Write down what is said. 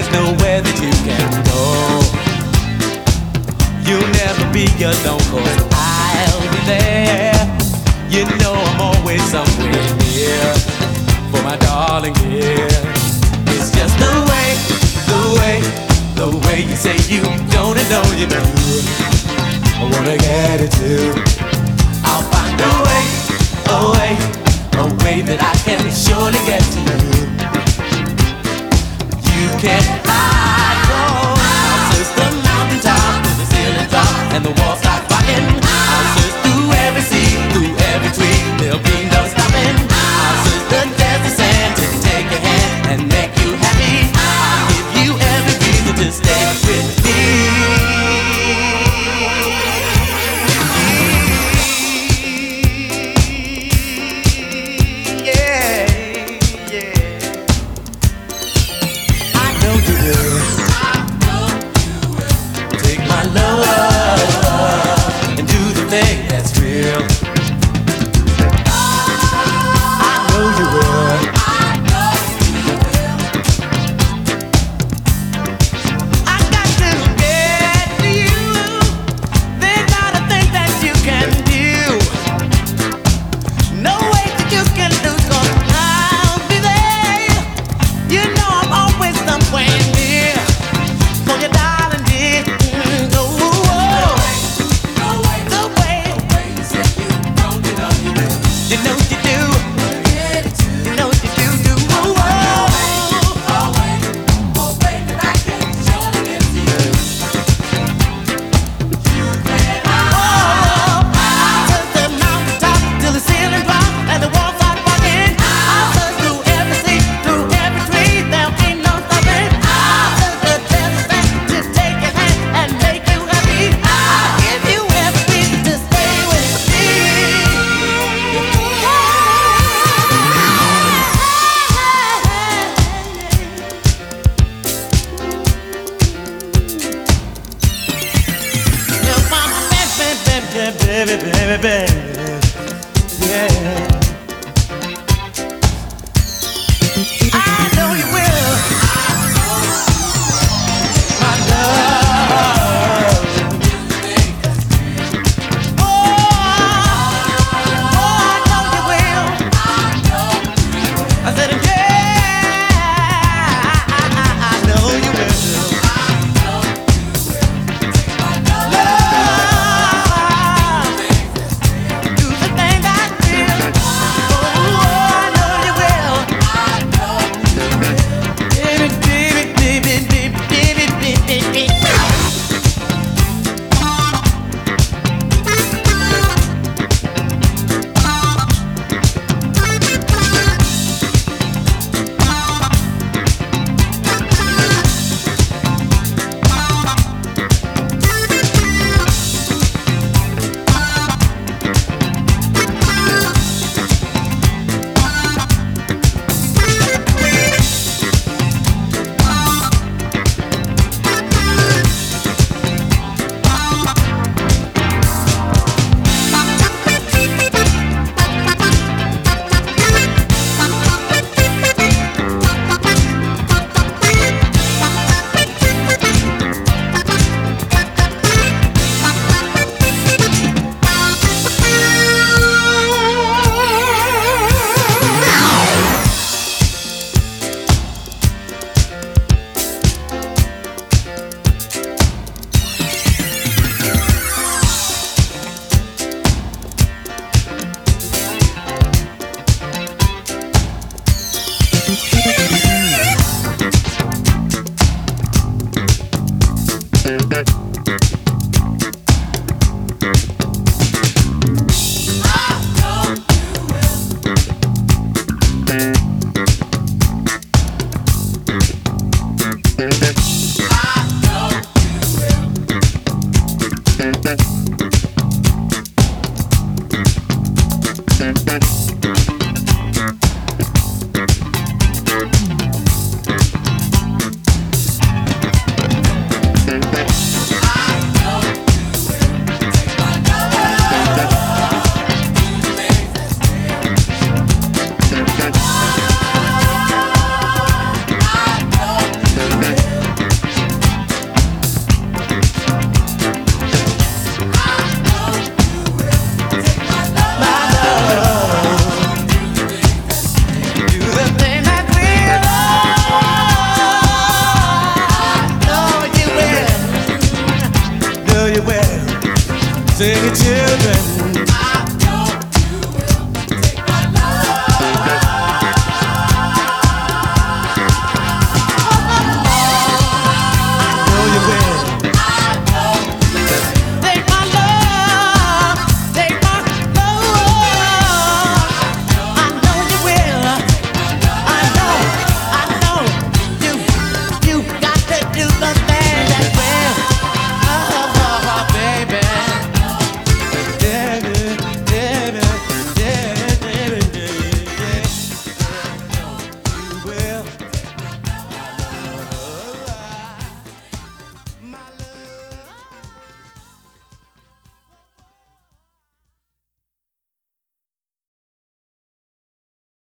there's nowhere that you can go. You'll never be alone, cause I'll be there. You know I'm always somewhere near for my darling dear. It's just the way, the way, the way you say you don't know you do. I wanna get it too. I'll find a way, a way, a way that I can surely get to you you can't hide. No. I'll search the mountaintop, the ceiling top, and the walls. baby, baby, baby, baby. Yeah. I say children.